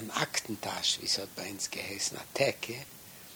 an Aktentasche, wie es hat bei uns geheißen, Attacke,